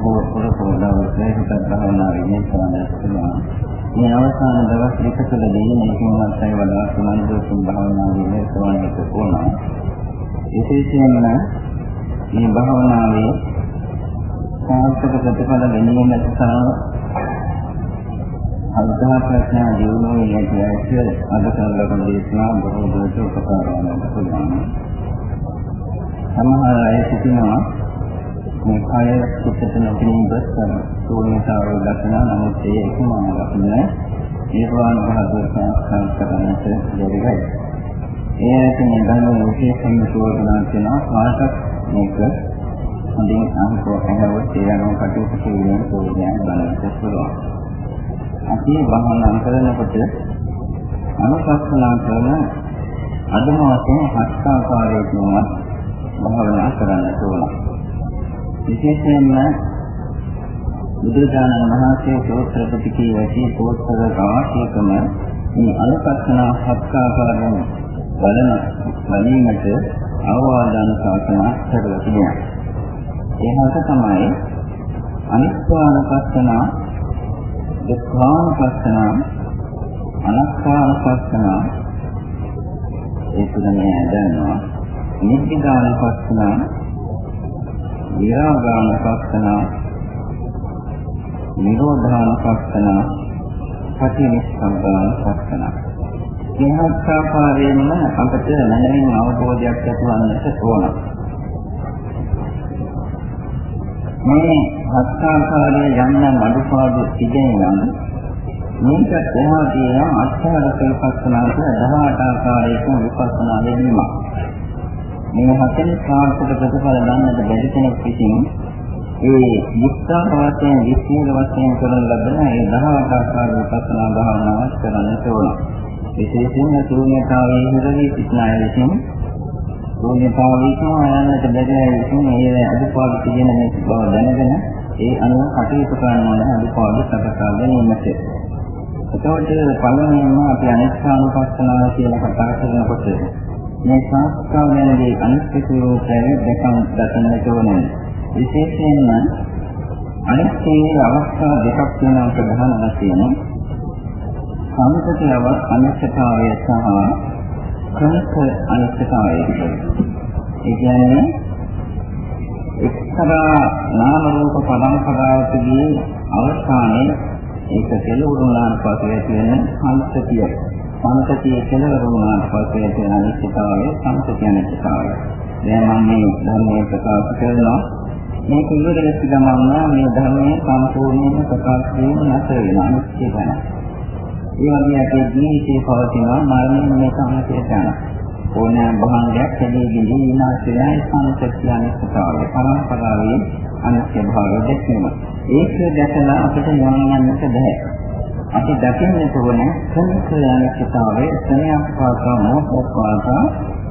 ඒක පොර පොර දවසේ හිත භාවනා විදිහට කරන්න පුළුවන්. මේ අවසාන දවස් දෙක තුළදී මේකවත් අය වඩා සමන්දෝසුන් භාවනා විදිහට කරන්නට ඕන. විශේෂයෙන්ම මේ භාවනාවේ සාර්ථක ප්‍රතිඵල ගැනීමට සහ අල්පා ප්‍රඥා දියුණුවේ යටිය අද කරලකම දේශනා බොහෝ දුරට උපකාර වෙනවා පුළුවන්. සමහර අය සිටිනවා මේ කය සිතට නොපිළිබඳ සෝනිතාව දක්න නමුත් ඒ එකම දක්න නිර්වාණ භාගය සංස්කාර කරන්නට දෙවිගයි. ඒ ඇතින් ගන්න විශේෂම සෝදනා කරනවා කාටත් මේක හොඳින් අහකෝ ඇහුවොත් ඒ අනුව කටයුතු කිරීමෙන් සෝදනය බලන්න පුළුවන්. අපි භවනා කරනකොට අනුශාසනා කරන අදම වශයෙන් හත් ආකාරයකින් භවනා කරන්න ඕන. විශේෂයෙන්ම බුදුරජාණන් වහන්සේ සෝත්‍ර පිටකයේ ඇති සෝත්‍ර රාශියකම මේ අනුශාසනා හත් ආකාරයෙන් බලන බැලීමට අවවාදන ශාසනා කරලා තිබෙනවා. ඒ හත තමයි අනිත්‍යානුපස්සනා දුක්ඛානුපස්සනා අනාත්මානුපස්සනා ඒ තුනනේ දැනනවා නිබ්බිදානුපස්සනා විරාගානුපස්සනා නිරෝධානුපස්සනා පටිනිස්සග්ගානුපස්සනා මේවත් ආකාරයෙන්ම අපට මනමින් අවබෝධයක් ඇතිවන්නට ඕන. මේ හත්ආකාරයේ යන්න අඩුපාඩු තිබෙනවා මේක එහා තියෙන අෂ්ටාංගික විපස්සනාට 18 ආකාරයකින් විපස්සනා දෙන්නීම. මේ හතෙන් සාර්ථක ප්‍රතිඵල ගන්නට බැරි කෙනෙක් විසින් ඒ විස්තර වශයෙන් විස්තර වශයෙන් කරන ලබන ඒ 18 ආකාර විපස්සනා භාවනාවක් කරන්නට ඕන. විශේෂයෙන්ම ශූන්‍යතාවයේ හිරවි සිටින අය විසින් ශූන්‍යතාවයේ සමායන්නට බැරි අය විසින් ඒ අදුපාඩු තියෙන මේ බව දැනගෙන ඒ අනුව කටයුතු කරන ඕන අදුපාඩු සකසා ගැනීමට. එතකොට පළමුවෙන්ම අපි අනිත්‍යානුපස්සනාව කියලා කතා කරනකොට මේ සංස්කාරයන්ගේ අනිත්‍ය ස්වરૂපය දැකන් දකින්නට ඕනේ. විශේෂයෙන්ම අනිත්‍යයේ අවස්ථා දෙකක් වෙනවා ප්‍රධාන වශයෙන් සම්පතියව අනිත්‍යතාවය සහ ක්‍රමික අනිත්‍යතාවය. ඒ කියන්නේ එක්තරා නාම රූප පරම්පරාවකදී අවස්ථානයේ ඒක කෙලවරුණාට පස්සේ ඇති වෙන සංස්කතිය. සංස්කතිය කෙලවරුණාට පස්සේ ඇති වෙන අනිත්‍යතාවය සංස්කතිය අනිත්‍යතාවය. දැන් මම මේ ධර්මයේ ප්‍රකාශ කරනවා මේක ඉවරෙච්ච ගමන් මේ ධර්මයේ සම්පූර්ණයෙන්ම ප්‍රකාශ වීම නැතර වෙන අනිත්‍ය ගැන. ඒ වගේ අපේ ජීවිතේ පවතිනවා මරණය මේ සම්පූර්ණ යනවා. ඕනෑම භාණ්ඩයක් හැදී ගිනි විනාශ වෙන සංස්කතිය අනිත්‍යතාවය. පරම්පරාවේ අනිත්‍ය භාවය දැක්වීම. ඒක දැකලා අපිට නිවන් යන්නට බෑ. අපි දකින්නට ඕන සංකල්පිකතාවයේ ස්නේහ පාසා මොහොත පාසා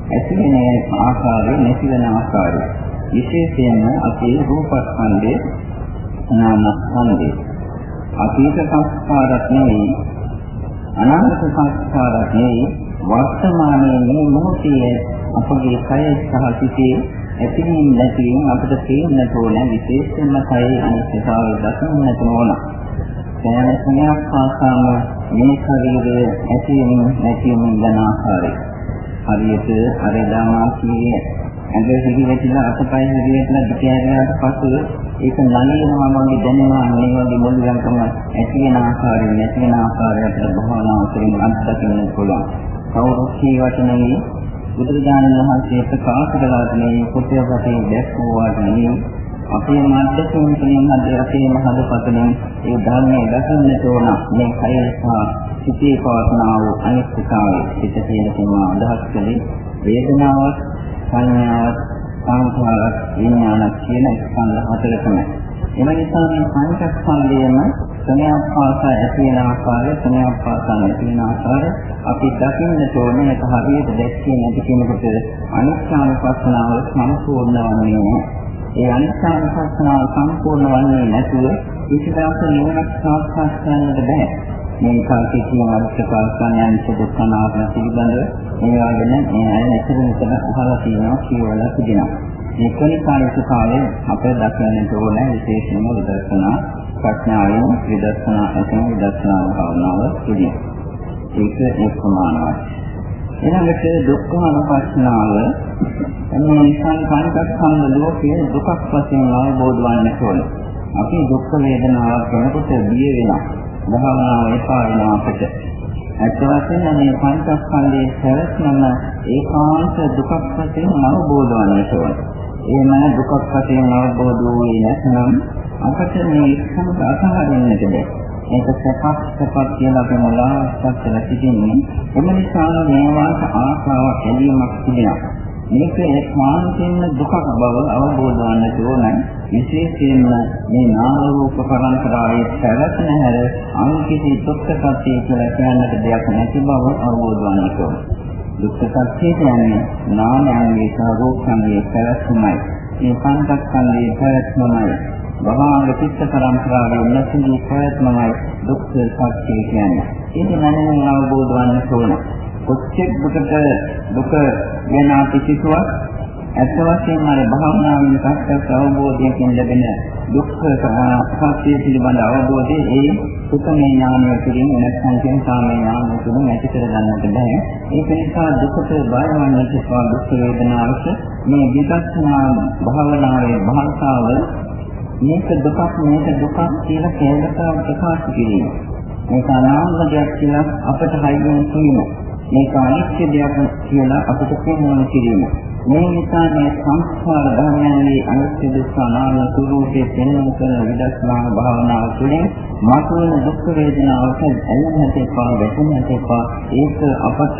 ඇති වෙන ආකාරය නැති වෙන ආකාරය. විශේෂයෙන්ම අපේ රූපස්කන්ධේ නාමස්කන්ධේ අතීත සංස්කාරක් නෙවෙයි අනාගත සංස්කාරක් නෙවෙයි වර්තමානයේ මේ මොහොතේ අපගේ කය සහ සිතේ ඇතිවීම නැතිවීම අපිට තේරෙන්න ඕන විශේෂයෙන්ම කයේ අනිත්‍යතාවය දකින්නට ඕන. දැන් ස්නේහක් පාසාම මේ ශරීරයේ ඇතිවීම නැතිවීම යන ආකාරය. හරියට අර දාමාසියේ ඇඟ හිරිවැටිලා අතපය හිරිවැටිලා දිගහැරියාට පසු ඒක නලියනවා වගේ දැනෙනවා මේ වගේ මුල්ලංකම ඇති වෙන ආකාරය නැති වෙන ආකාරයට භවනා උතරින් අත්දකින්න පුළුවන්. කවුරුත් කියවට නෙවෙයි බුදුරජාණන් වහන්සේ ප්‍රකාශ කළා මේ පුත්‍රයන්ගේ දැක්වුවාට නෙවෙයි අපේ මාර්ගයෙන් තුලින් අද අපේ මහදපතලින් ඒ ධර්මයේ දකින්නට ඕන මේ කය සහ සිතේ පවත්නා වූ අනිත්‍යතාවය සිත කියන කෙනා අදහස් කළේ වේදනාවක් සංඥාවක් සංඛාරයක් විඥානක් කියන ස්කන්ධ හතරකම. එම නිසා මේ පංචස්කන්ධයම සමයපාස ඇති වෙන ආකාරය සමයපාස නැති වෙන ආකාරය අපි දකින්න ඕනේ ඒක හරියට දැක්කේ නැති කෙනෙකුට අනිත්‍යනුපස්සනාව සම්පූර්ණ වන්නේ ඒ අනිත්‍යසත්‍යනාව සම්පූර්ණ වන්නේ නැතුව කිසිදාක නිවනක් සාක්ෂාත් කරන්නට බෑ. මේ කාලේ කියන අවශ්‍යතාවයන් සුදුසුනාගෙන පිළිබඳව මේවා ගැන මේ අය ඇතර මෙතන අහලා තියෙනවා කියවලා තිබෙනවා. මේ කොනිකාලික කාලේ අපේ දක්වන්නට ඕන විශේෂම විදර්ශනා ප්‍රඥාවෙන් විදර්ශනා ඇතින් විදර්ශනා භාවනාව පිළිගන්න. ඒක ඒ ප්‍රමාණවත්. ඊළඟට දුක්ඛ අනුපස්සනාව මේ සංඛාරිකස්කන්ධ ලෝකයේ දුකක් වශයෙන් අවබෝධ වන්නට ඕන. අපි දුක් වේදනාවක් වෙනකොට බිය වෙනවා. භාවනාව එපා වෙනවා අපිට. ඇත්ත වශයෙන්ම මේ පංචස්කන්ධයේ සැරස්නම ඒකාන්ත දුකක් වශයෙන් අවබෝධ වන්නට ඕන. එහෙම දුකක් වශයෙන් අවබෝධ වූයේ නැත්නම් අපට මේ සමුද අසහරින්නට බැහැ. මේක සපක් සපක් කියලා අපි මොලාස්සක් කියලා සිටින්නේ. එම නිසා මේවාට ආශාවක් ඇලීමක් තිබෙනවා. මේක ඒකාන්තයෙන්ම දුකක් බව අවබෝධ වන්නට ඕන. විශේෂයෙන්ම මේ නාම රූප පරම්පරාවේ පැවැත්ම හැර අන්කිසි දුක්ඛ සත්‍ය කියලා කියන්නට දෙයක් නැති බව අවබෝධ වන්නට ඕන. දුක්ඛ සත්‍ය කියන්නේ නාමයන්ගේ සහ රූපයන්ගේ පැවැත්මයි. මේ පංචස්කන්ධයේ පැවැත්මයි. වහාංග චිත්ත පරම්පරාවේ නැතිවී පැවැත්මයි දුක්ඛ සත්‍ය කියන්නේ. ඒක මනමින් අවබෝධ වන්නට ඕන. කොච්චර දුකට දුක ගැන අපි කිව්වත් ඇත්ත වශයෙන්ම අර භාවනාවෙන් සත්‍යස් අවබෝධයෙන් ලැබෙන දුක්ඛ සත්‍ය පිළිබඳ අවබෝධය ඒ සුඛමේ ඥානය තුළින් නැත්නම් චින්තාමේ ඥානය තුළින් ඇති කර ගන්නට බෑ. ඒක නිසා දුකට බය වන්නට සහ දුක් වේදනාවට මේ විදර්ශනා භාවනාවේ භාෂාව මේක දුකක් මේක දුකක් කියලා කේලකව ප්‍රකාශ කිරීම. මේක අනාත්ම දෙයක් කියලා අපට හයියෙන් කියනවා. මේක අනිත්‍ය දෙයක් කියලා අපිට කියනවා කිරීම. මේ නිසා මේ සංස්කාර ධර්මයන්ගේ අනිත්‍ය දුක්ඛ අනාත්ම ස්වરૂපයේ පෙන්වන කරන විදර්ශනා භාවනාව තුළින් මතුවන දුක් වේදනාවට ඇලෙන්නට එපා, වැටෙන්නට එපා. ඒක අපට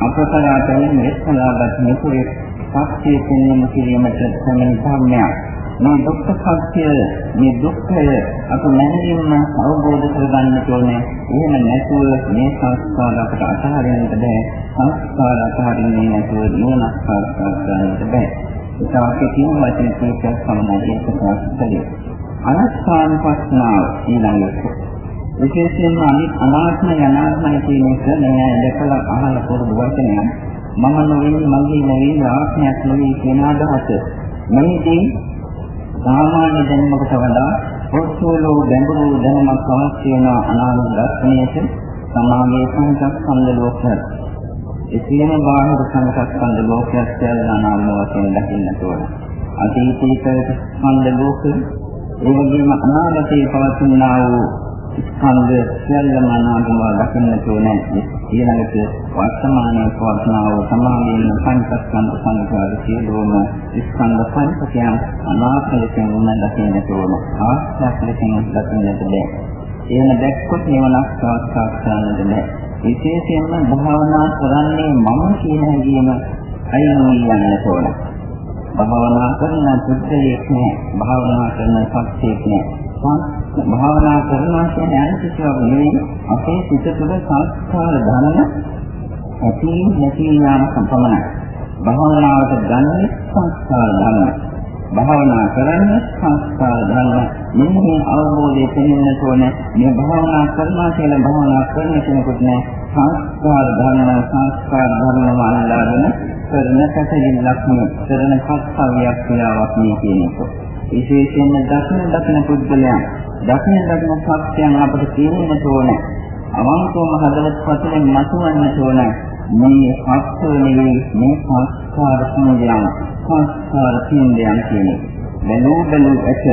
අපතරාතෙන් මෙස්සලාගත් මෙකුරේ සත්‍ය පෙන්වන කිරීමට සමන ධර්මයක්. මේ දුක්ඛ සත්‍ය මේ දුක්ඛය අප මනරින්ම අවබෝධ කරගන්න ඕනේ. එහෙම නැතුව මේ සංස්කාර අපට අතහරින්නට බෑ. සංස්කාර අතහරින්නේ නැතුව නිවනක් සාක්ෂාත් කරගන්නට බෑ. ඒක අපි කියන වචන කීපයක් සමනයි ප්‍රකාශ කළේ. අනස්ථාන ප්‍රශ්නාව ඊළඟට විශේෂයෙන්ම අනිත් අනාත්ම යනාත්මය කියන එක මම දැකලා අහලා පුරුදු වචනයක්. මම නොවේ මගේ නොවේ ආත්මයක් නොවේ කියන අදහස. මේදී සාමාන්‍ය දැනුමකට වඩා පොත්වල ගැඹුරු දැනුමක් අවශ්‍ය වෙන අනාගත දර්ශනයට සමාගයේ සංසස්කන්ධ ලෝකය. එසේම බාහිර සංසස්කන්ධ ලෝකයක් කියලා අනාත්ම වශයෙන් දකින්න ඕන. අතීතීක ස්කන්ධ ලෝකය ඒ වගේම අනාගතයේ පවතිනා වූ ස්කන්ධ සියල්ලම අනාගතව දකින්න ඕනේ. ඊළඟට වර්තමානයේ පවත්නා වූ සමාධියෙන් පංචස්කන්ධ සංඛාර සියලුම ස්කන්ධ පංචකයන් අනාත්ම ලෙසින් උන දකින්න ඕනේ. ආස්වාද ලෙසින් දකින්නට බෑ. එහෙම දැක්කොත් නිවනක් සාක්ෂාත් කරන්නට බෑ. විශේෂයෙන්ම භාවනා කරන්නේ මම කියන හැඟීම අයින් යන්නට ඕනේ. භාවනා කරන පුද්ගලයෙක් නෑ. භාවනා කරන සත්‍යයක් නෑ. භාවනා කරනවා කියන්නේ අනිත්‍යව නෙවෙයි අපේ සිත තුළ සංස්කාර ධර්ම ඇති නැති යාම සම්පමනයි. භාවනාවට ගන්න සංස්කාර ධර්ම. භාවනා කරන්න සංස්කාර ධර්ම. මෙන්න මේ අවබෝධය තේරෙන්න ඕනේ. මේ භාවනා කරනවා කියලා භාවනා කරන කෙනෙකුට නෑ සංස්කාර ධර්ම සංස්කාර ධර්ම වලලාගෙන කරන කටයුත්තක් නෙවෙයි. කරන කර්තව්‍යයක් ක්‍රියාවක් නෙවෙයි කියන එක. විශේෂයෙන්ම දක්න දක්න පුද්ගලයන් දක්න දක්න සත්‍යයන් අපට තේරෙන්න ඕනේ. අවංකවම හදවත් පසුෙන් මතුවන්න ඕනේ. මේ සත්‍ය නෙවෙයි මේ සංස්කාර සංයයන් සංස්කාර සංයයන් කියන්නේ. බැලූ බැලූ ඇත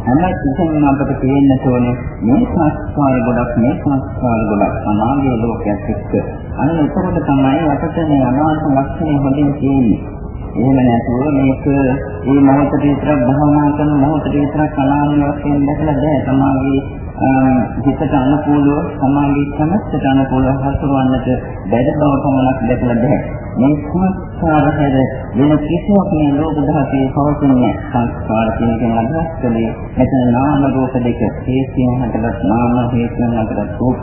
හැම කිසිම අපට පේන්න ඕනේ මේ සංස්කාර ගොඩක් මේ සංස්කාර ගොඩක් සමාගයේ ලෝකයක් එක්ක අන්න එතකොට තමයි අපට මේ අනාත්ම ලක්ෂණය හොඳින් තේරෙන්නේ එහෙම නැතුව මේක මේ මොහොතේ විතර භවනා කරන මොහොතේ විතර කලාමය වශයෙන් දැකලා බෑ. සමාගයේ හිතට අනුකූලව සමාගයේ කනස්සට අනුකූලව හසුරවන්නට බැරි බව පමණක් දැකලා බෑ. මේ සංස්කාර හැර වෙන කිසිවක් මේ ලෝක ධාතයේ පවතින්නේ සංස්කාර කියන එක අදහස් කළේ මෙතන නාම රූප දෙක හේතුන් හටගත් නාම හේතුන් හටගත් රූප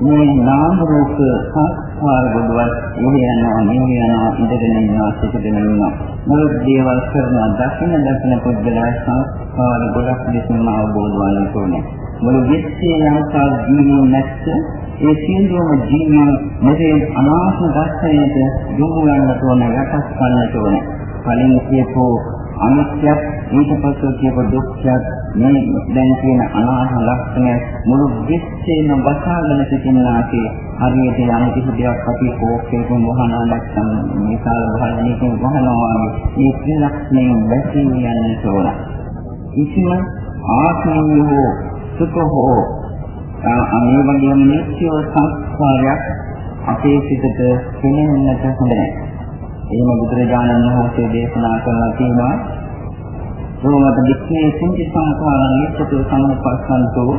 මේ නාම රූප සංස්කාර බුදුවත් එහි යනවා මෙහි යනවා ඉඳගෙන ඉන්නවා සිටගෙන ඉන්නවා. මුළු දේවල් කරන දකින දකින පුද්ගලයා සංස්කාර ගොඩක් දෙකම අවබෝධ වන්න ඕනේ මුළු විශ්වයේ යම්කා ජීවීන් නැත්te ඒ සියලුම ජීවීන් මෙසේ අනාත්ම දර්ශනයට යොමු ගන්නට ඕන යටස් කරන්නට ඕන. කලින් කියපෝ අනිත්‍යත් ඊට පස්සේ කියපු දුක්ඛයත් මේ දැන් කියන අනාත්ම ලක්ෂණය මුළු විශ්වයේම වසාගෙන සිටිනාසේ හරියට යම් කිසි දෙයක් අපි කෝක්කේක වහනවා නැත්නම් විශාල භාජනයකින් වහනවා මේ ත්‍රිලක්ෂණයෙන් වැසී යන්නට ඕන. කිසිම ආත්මීය සුඛ හෝ අනේ වගේම නිත්‍ය සංස්කාරයක් අපේ සිතට කෙනෙන්නට හොඳ නැහැ. එහෙම බුදුරජාණන් වහන්සේ දේශනා කරලා තියෙනවා රෝමත දික්ඛේ කුංචි සංඛාරං නිච්චතු සම්පස්සන්තෝ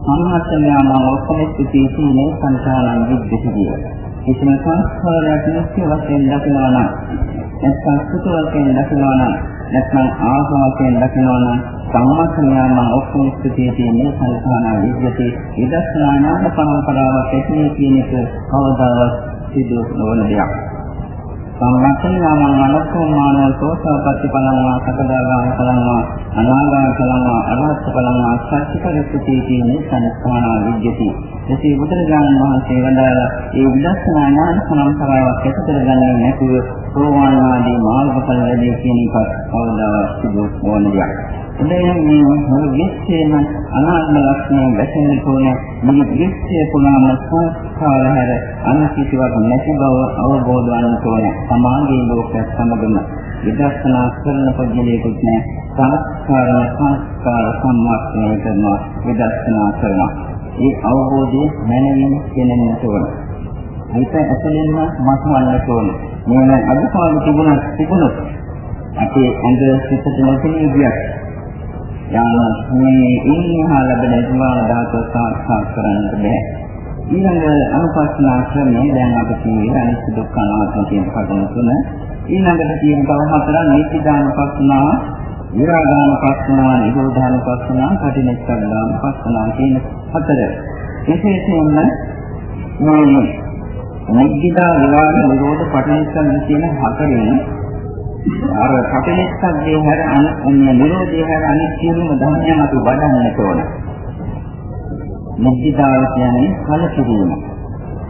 සම්හසනයාම ඔක්කොමස්ති සීනේ සංඛාරං විද්දිතිය. කිසිම සංස්කාරයක් නිත්‍ය වශයෙන් දකිනවා නම් නැත්නම් සුත වශයෙන් දකිනවා නම් නැත්නම් ආසම වශයෙන් දකිනවා නම් සම්මතනයාම ඔක්කොමස්ති තියෙන්නේ සංඛාරං විද්දිති. විදර්ශනා ඥාන පරම්පරාවක් ඇති කියන එක කවදාවත් සිදු නොවන දෙයක්. සම්මතනාමං අනස්සමාන සෝසපට්ටි පලංවා සකදාගාම පලංවා අනාගාම පලංවා අරහත් පලංවා සත්‍යපරිස්සති කියන සංස්කාරා විද්‍යති. එසේ බුදුරජාණන් වහන්සේ වදාළ ඒ විදර්ශනා ඥාන සම්ප්‍රායාවක් ඇති කරගන්නේ නැතුව සෝවාන් ආදී මාර්ගඵල ලැබෙයි කියන එක කවදාවත් සිදු නොවන දෙයක්. එබැවින් මේ මුළු විශ්වයේම අනාත්ම ලක්ෂණය වැටෙන්න ඕනේ. මේ විශ්වය පුරාම සංස්කාර හැර අනිත්‍යවක් නැති බව අවබෝධ වන්න ඕනේ. සමාගයේ ලෝකයක් සමගම විදර්ශනා කරන පොඩ්ඩලයකුත් නෑ. සංස්කාර සංස්කාර සම්මාක්ෂණය කරනවා විදර්ශනා කරනවා. ඒ අවබෝධය මනමින් දැනෙන්නට ඕනේ. හිත ඇතුළෙන්ම මතුවන්නට ඕනේ. මේ අදුපාඩු තිබුණා තිබුණොත් අපේ ඇඟ සිතට නොපෙනී ගියත් යාම මේ ඉන්හා ලැබෙන සමාන ධාතුව සාක්ෂාත් කරන්නට බෑ. ඊළඟ අනුපස්සනා ක්‍රමය දැන් අපි කියන්නේ අනිත්‍ය දුක්ඛ අනාත්ම කියන කඩන තුන. ඊළඟට තියෙන තව හතරක් නිත්‍යදානපස්සනා, විරාගානපස්සනා, නිරෝධානපස්සනා, කටිනෙක්කදානපස්සනා කියන හතර. විශේෂයෙන්ම මේ නිත්‍යදා විරාග නිරෝධ පටිනිස්සන් කියන හතරෙන් අර කපිලිස්සක්ගේ හැර අනිත්‍ය නිරෝධය හැර අනිත් සියලුම ධර්මයන් අපි වඩන්නට ඕන. මුක්තිදාව කියන්නේ කලකිරීම.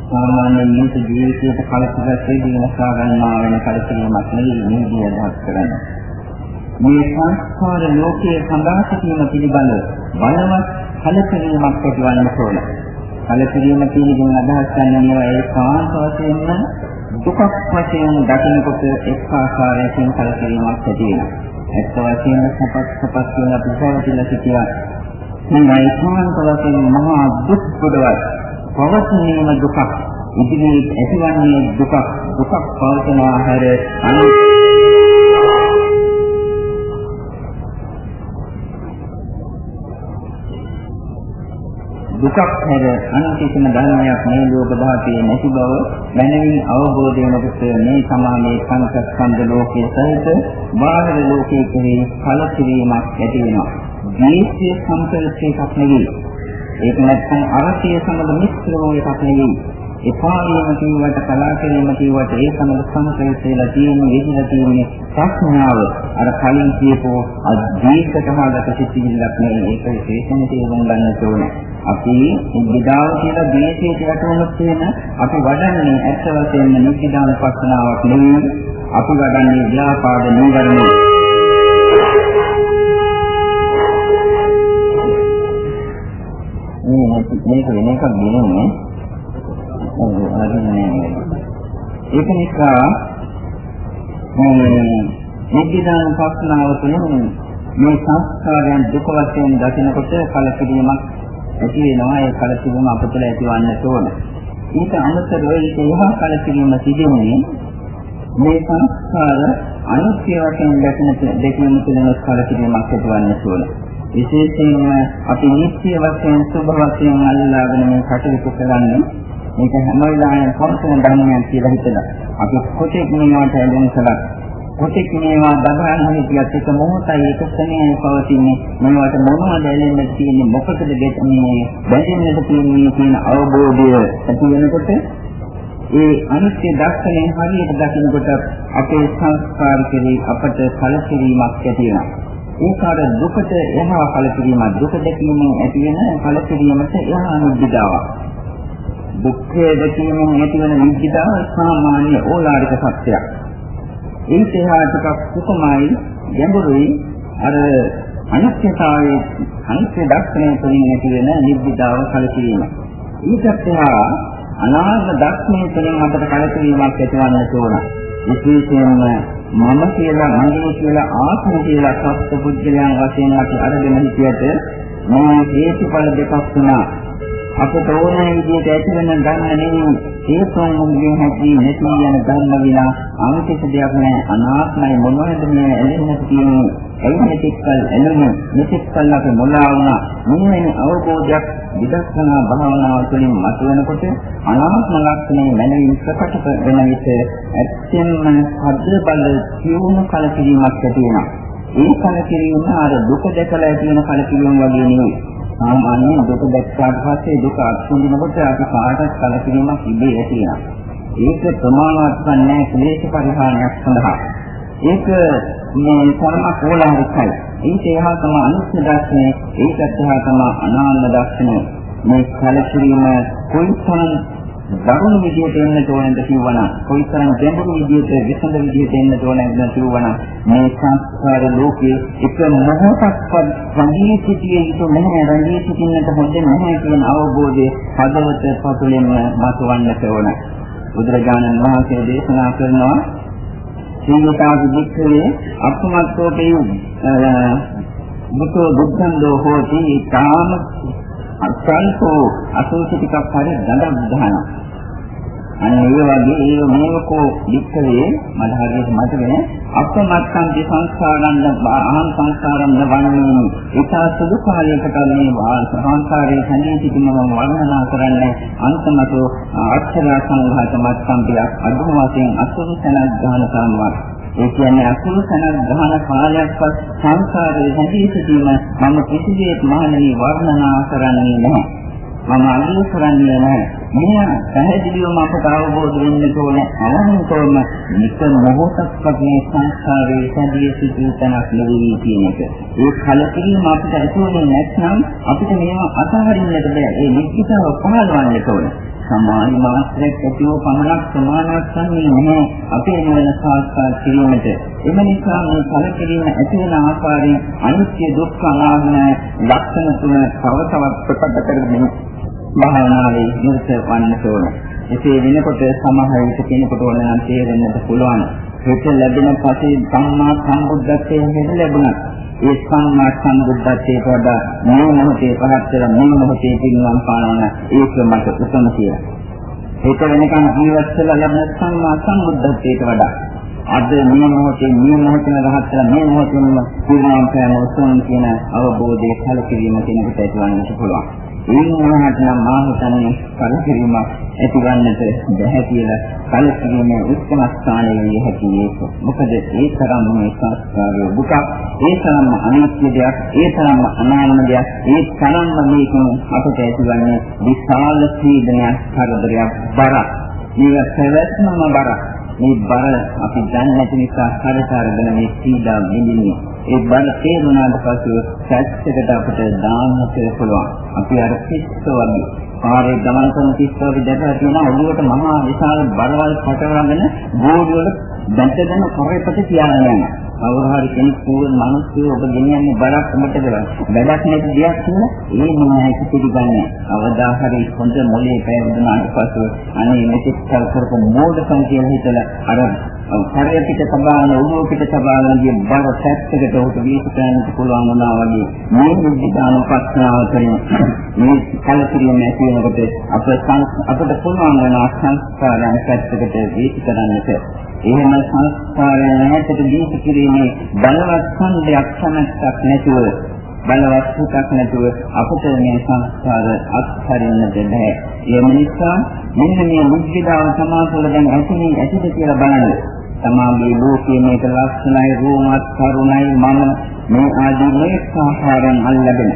සාමාන්‍යයෙන් මේක ජීවිතයට කලකිරීමක් දිනසා ගන්නවා වෙන කලකිරීමක් නෙවෙයි නීතිය අදහස් කරන්නේ. මේ සංස්කාර ලෝකයේ සඳහා සිටීම පිළිබඳ බලවත් කලකිරීමක් ඇතිවන්නට ඕන. කලකිරීම කියන එක අදහස් කරන්නේ ඒ කාන්ත වශයෙන්ම දුකක් වශයෙන් දකිනකොට එක් ආකාරයකින් කලකිරීමක් ඇති වෙනවා. එක් වශයෙන් සපත් සපත් කියන අපිට සිටියා. මේ ඒකාන්ත වශයෙන් මහා දුක් පොඩවත් පවතිනේම දුකක්. ඉදිරියේ ඇතිවන්නේ දුකක්. දුකක් පවතිනවා හැර අනිත් දුකක් හැර අන් කිසිම ධර්මයක් මේ ලෝක ධාතයේ නැති බව මනමින් අවබෝධ වෙනකොට මේ සමානයේ පංචස්කන්ධ ලෝකයේ සහිත බාහිර ලෝකයේ කෙරෙහි කලකිරීමක් ඇති වෙනවා. දීර්ඝ සම්පූර්ණයක් නෙවෙයි. ඒක නැත්නම් අරසිය සමග මිශ්‍ර වූ එකක් නෙවෙයි. එපාලීම කියවට කලා කිරීම කියවට ඒ සමග සංකේතයලා තියෙන විදිහ තියෙන ප්‍රඥාව අර කලින් කියපෝ අධීකතහගත සිතිවිල්ලක් නෙවෙයි. ඒක විශේෂම තේරුම් ගන්න ඕනේ. අපි විදාව කියලා දේශයට වැටුණොත් වෙන අපි වඩන්නේ ඇත්ත වශයෙන්ම නිවිදාන පස්සනාවක් නෙවෙයි. අපි වඩන්නේ ව්‍යාපාද නීවරණය. මේක වෙන එකක් නෙවෙයි. ඔව් හරිනේ ඒක නිසා මේ නිවිදාන පස්සනාව තුළින් මේ සංස්කාරයන් දුක වශයෙන් දකිනකොට කලකිරීමක් ඇති වෙනවා ඒ කලකිරීම අප තුළ ඇතිවන්නට ඕන. ඊට අමතරව ඒක එහා කලකිරීම සිදුවෙන්නේ මේ සංස්කාර අනිත්‍ය වශයෙන් දැකෙන දෙකම තුළින් කලකිරීමක් ඇතිවන්නට ඕන. විශේෂයෙන්ම අපි නිත්‍ය වශයෙන් සුභ වශයෙන් අල්ලාගෙන මේ කටයුතු කරන්නේ මේක හැම වෙලාවෙම පොරසන ධර්මයන් කියලා හිතලා අපි කොටෙක් මේවට ඇලෙන කලක් කොටෙක් මේවා දගහන හිටියත් එක මොහොතයි එක ස්ථනයේ පවතින්නේ මොනවට මොනවද ඇලෙන්න තියෙන්නේ මොකටද මේ බැඳෙන්නට තියෙන්නේ කියන අවබෝධය ඇති වෙනකොට ඒ අනිත්‍ය දර්ශනයෙන් හරියට දකිනකොට අපේ සංස්කාර කෙරෙහි අපට කලකිරීමක් ඇති වෙනවා. ඒකාර දුකට එහා කලකිරීමක් දුක දැකීමෙන් ඇති වෙන කලකිරීමට එහා නිබ්බිදාවක්. දුක්ඛය දැකීමෙන් ඇති වෙන නිබ්බිදාව සාමාන්‍ය ඕලාරික සත්‍යයක්. ඒ තේහා ටිකක් සුකුමයි ගැඹුරුයි අර අනිත්‍යතාවයේ අනිත්‍ය දර්ශනය තුළින් ඇති වෙන නිබ්බිදාව කලකිරීම. ඊටත් එහා අනාත්ම දර්ශනය තුළින් අපට කලකිරීමක් ඇතිවන්නට ඕන. විශේෂයෙන්ම මම කියලා මගේ කියලා ආත්ම කියලා සත්‍ය පුද්ගලයන් වශයෙන් අපි අරගෙන හිටියට මේ හේතුඵල දෙකක් තුනා අපට ඕනෑ විදිහට ඇති වෙන ධර්ම නෙවෙයි හේතුන් මුලින් හැටි නැති යන ධර්ම විනා අනිත්‍ය දෙයක් නෑ. අනාත්මයි මොනවද මේ එළෙන්නට තියෙන්නේ එයි මෙතෙක්කල් එළුණු මෙතෙක්කල් අපි මොලා වුණා. මෙන්න අවබෝධයක් විදර්ශනා භාවනාව තුළින් මතුවෙනකොට අනාත්ම ලක්ෂණය මනමින් ප්‍රකට වෙන විට ඇත්තෙන්ම හද බල සියුණු කලකිරීමක් ඇති වෙනවා. ඒ කලකිරීම අර දුක දැකලා ඇති වෙන කලකිරීම වගේ නෙවෙයි. සාමාන්‍යයෙන් දුක දැක්කාට පස්සේ දුක අත්විඳිනකොට අපි කාටත් කලකිරීමක් ඉබේ ඇති වෙනවා. ඒක ප්‍රමාණවත් නැහැ ක්ලේශ පරිහානියක් සඳහා. ඒක මේ සරම කෝලාරිකයි. ඒක එහා තම අනිත්‍ය දර්ශනය, ඒකත් එහා තම අනාත්ම දර්ශනය. මේ කලකිරීම කොයිතරම් දරුණු විදිහට එන්න ඕනද කියවනම් කොයිතරම් ගැඹුරු විදිහට විසඳ විදිහට එන්න ඕනද කියවනම් මේ සංස්කාර ලෝකයේ එක මොහොතක්වත් රංගී සිටියේ යුතු නැහැ. රංගී සිටින්නට හොඳ නැහැ කියන අවබෝධය හදවත පතුලෙන්ම මතුවන්නට ඕන. බුදුරජාණන් වහන්සේ දේශනා කරනවා සීලතාව විදිහේ අත්මත්ෝපේ බුද්ධ බුද්ධන්දෝ හෝති තාම අසල්පෝ අසෝච ටිකක් හරි දඬක් ගන්නවා අන්න ඒ වගේ ඒ මේකෝ වික්කවේ මට හරියට මතකනේ අපමත්තන්ති සංස්කාරන්න අහං සංස්කාරම් නවන්නේ ඒක සුදු කාලයකට මේ සංස්කාරයේ සංජී සිටිනව වර්ණනා කරන්නේ අන්තමත අක්ෂර සංඝාත මත්තම්පියක් අදුම වශයෙන් අසුරු සනක් ගන්න සම්වත් ඒ කියන්නේ අසුරු සනක් ගහන කාලයක්වත් සංස්කාරයේ සංජී සිටීම මම කිසිදෙයක් මහණෙනි වර්ණනා කරන්නේ නැහැ මම අනුව කරන්නේ නැහැ. මෙය පැහැදිලිවම අපට අවබෝධ වෙන්න ඕනේ. අලංකෝම නික මොහොතක්වත් මේ සංස්කාරයේ සැදී සිටින තැනක් නෙවෙයි කියන එක. ඒ කලකිරීම අපිට ඇතුළේ නැත්නම් අපිට මේවා අතහරින්නට බෑ. ඒ නිශ්චිතව පහළවන්නට ඕනේ. සමාන මාත්‍රයක් ඇතිව පමණක් සමානවත් වන්නේ නැහැ අපේ නිවන සාක්ෂාත් කිරීමට. එම නිසා මේ කලකිරීම ඇති වෙන ආකාරයෙන් අනිත්‍ය දුක්ඛ අනාත්ම ලක්ෂණ තුන තව තවත් ප්‍රකට කරගෙන භාවනාවේ නිරත වන්නට ඕන. එසේ වෙනකොට සමහර විට කෙනෙකුට ඕන නම් තේරෙන්නට පුළුවන්. හිත ලැබෙන පස්සේ සම්මා සම්බුද්ධත්වයෙන් හිත ලැබුණා. ඒ සම්මා සම්බුද්ධත්වයට වඩා මේ මොහොතේ පහත් වෙන මේ මොහොතේ පින්නම් පානන ඒක මට උසම කියලා. ඒක වෙනකන් ජීවත් වෙලා ලැබෙන සම්මා සම්බුද්ධත්වයට වඩා අද මේ මොහොතේ මේ මොහොතේ රහත් වෙලා මේ මොහොතේම පින්නම් පාන උසම කියන අවබෝධය කලකිරීම කෙනෙකුට ඇතිවන්නට පුළුවන්. ඒ මොහොතට නම් මා හිතන්නේ කලකිරීමක් ඇතිවන්නට බැහැ කියලා කලකිරීමේ උත්තරම ස්ථානයේ විය හැකි ඒක. මොකද ඒ තරම් මේ සංස්කාරය දුක, ඒ තරම් අනිත්‍ය දෙයක්, ඒ තරම් අනාත්ම දෙයක්, ඒ තරම් මේක අපට ඇතිවන්නේ විශාල පීඩනයක්, කරදරයක්, බරක්. මේක පැවැත්මම බරක්. මේ බර අපි දන්නේ නැති නිසා හරට අරගෙන මේ පීඩා විඳින්නේ. ඒ බණ තේරුණාට පසු සැච්චකට අපිට දාන්නට පුළුවන්. අපි අර පිස්සෝ වගේ පාරේ ගමන් කරන පිස්සෝ වගේ දැකලා තියෙනවා ඔළුවට මහා විශාල බලවල් පටවගෙන බෝඩ් වල දැන්ටගෙන කරේපත තියාගෙන යනවා. කවුරු හරි කෙනෙක් කෝල් මිනිස්සු ඔබ ගෙනියන්නේ බරක් උඹට දෙවල්. වැඩක් නැති දෙයක් කියලා ඒ මොනවායි පිළිගන්නේ. අවදා හරි හොඳ මොලේ පැවැදුනාට පසු අනේ මෙතෙක් කල් කරපු මෝඩකම් කියලා හිතලා අර කරේ පිට සබාන ඔළුව පිට සබානදී බර පැත්තකට උට වීසකයන්ට පුළුවන් වුණා වගේ මේ විද්‍යානුපස්සනාව තුළින් මේ කලකිරීම ඇති වෙනකොට අප අපට පුළුවන් වෙන සංස්කාරයන් පැත්තකට වීස කරන්නට එහෙම සංස්කාරයන් නැහැට දීප කිරීමේ බලවත් ඡන්දයක් සමත්තක් නැතුව බලවත් සුඛක් නැතුව අපට මේ සංස්කාර අත්හරින්නට බැහැ. ඒ නිසා මෙන්න මේ මුද්ධිදාව සමාසවල දැන් ඇතිනේ ඇතිද කියලා බලන්න. තමාගේ ලෝකයේ මේක ලක්ෂණයි රූමත් කරුණයි මම මේ ආදී මේ ආකාරයෙන් අල්ලගෙන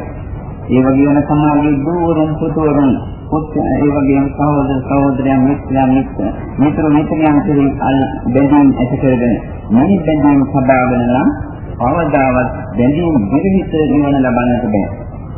ඒ වගේම සමාජයේ දුවරුන් පුතවරුන් පුත් ඒ වගේම සහෝදර සහෝදරයන් මිත්‍රයන් මිත්‍ර මිත්‍ර මිත්‍රයන් කෙරෙහි අල් බැඳීම් ඇති කරගෙන මේ බැඳීම් සබාවන නම් අවදාවත් බැඳීම් විරහිත නිවන ලබන්නට බෑ.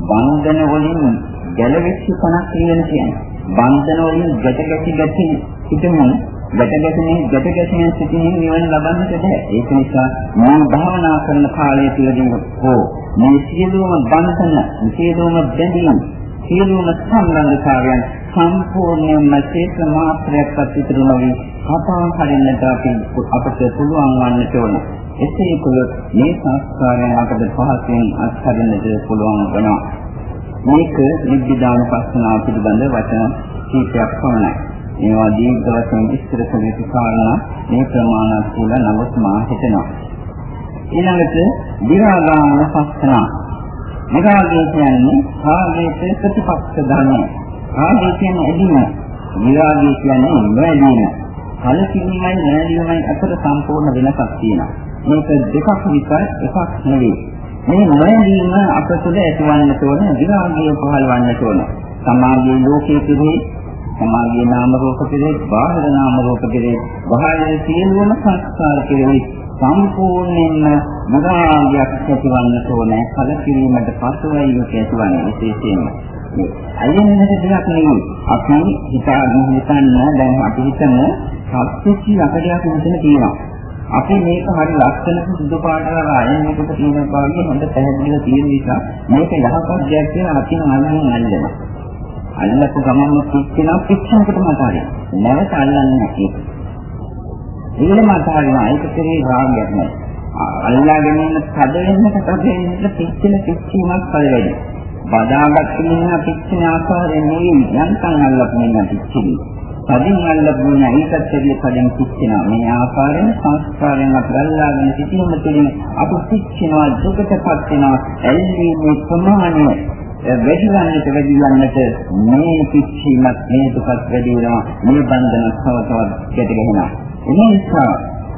බන්ධන වලින් ගැලවිච්ච කණක් කියන කියන්නේ. බන්ධන වලින් ගැට ගැටි ගැටි සිටමු ගැටගැසෙන ගැටගැසෙන සිටින නිවන ලබන්නට බෑ. ඒක නිසා මේ භාවනා කරන කාලය තුළදී හෝ මේ සියලුම බන්ධන, සියලුම බැඳීම්, සියලුම සම්බන්ධතාවයන් සම්පූර්ණයෙන්ම ශේෂ මාත්‍රයක්වත් ඉතුරු නොවි කතා හරින්නට අපි අපට පුළුවන් වන්නට ඕන. එසේ කළොත් මේ සංස්කාරයන් අපට පහසෙන් අත්හරින්නට පුළුවන් වෙනවා. මේක නිබ්බිදාන පස්සනාව පිළිබඳ වචන කීපයක් පමණයි. ඒවා දීර්ඝ වශයෙන් විස්තර කළ යුතු කාරණා මේ ප්‍රමාණات කියලා නමුත් මා හිතනවා. ඊළඟට විරාගාන පස්සනා. විරාගය කියන්නේ කාමයේ ප්‍රතිපක්ෂ ධර්මය. කාමයේ කියන්නේ ඇදීම. විරාගය කියන්නේ නොඇදීම. කලකිරීමයි නොඇදීමයි අතර සම්පූර්ණ වෙනසක් තියෙනවා. මේක දෙකක් විතර එකක් නෙවෙයි. මේ නොඇදීම අප තුළ ඇතිවන්නට ඕන විරාගය පහළවන්නට ඕන. සමාගයේ ලෝකයේ කෙරෙහි සමාගයේ නාම රූප කෙරෙහි බාහිර නාම රූප කෙරෙහි බාහිර සියලුම සංස්කාර කෙරෙහි සම්පූර්ණයෙන්ම විරාගයක් ඇතිවන්නට ඕනේ කලකිරීමට පසුවයි ඇතිවන්නේ විශේෂයෙන්ම අයියෙන්නට දෙයක් නෙවෙයි අපි හිතාගෙන හිතන්න දැන් අපි හිතමු සත්‍යචි අපඩයක් මෙතන තියෙනවා අපි මේක හරි ලක්ෂණ සුදු පාටලා ආයෙත් මේකට තියෙන බවගේ හොඳ පැහැදිලිව තියෙන නිසා මේක යහපත් දෙයක් කියලා අපි අල්ලන්නේ නැල්ලනවා. අල්ලපු ගමන්ම පිච්චෙනවා පිච්චෙනකොට මත හරියි. නැවත අල්ලන්නේ නැහැ. ඊළම අතහරිනවා ඒක කෙරේ රාගයක් නැහැ. අල්ලාගෙන ඉන්න තද වෙන්නට තද වෙන්නට පිච්චෙන පිච්චීමක් පළවෙනි. බදාගත් ඉන්න පිච්චෙන ආකාරයෙන් නෙවෙයි යන්තම් අල්ලපු ඉන්න පිච්චෙන්නේ. පදින් අල්ලපුණ ඒකත් දෙවිය පදින් පිච්චෙනවා. මේ ආකාරයෙන් සංස්කාරයෙන් අපරල්ලාගෙන සිටීම තුළින් අප පිච්චෙනවා දුකටපත් වෙනවා. ඇල්ලීමේ ප්‍රමාණය වැඩි වන්නට වැඩි වන්නට මේ පිච්චීමත් මේ දුකත් වැඩි වෙනවා. මේ බන්ධන තව තවත් ගැටගෙනවා. ඒ නිසා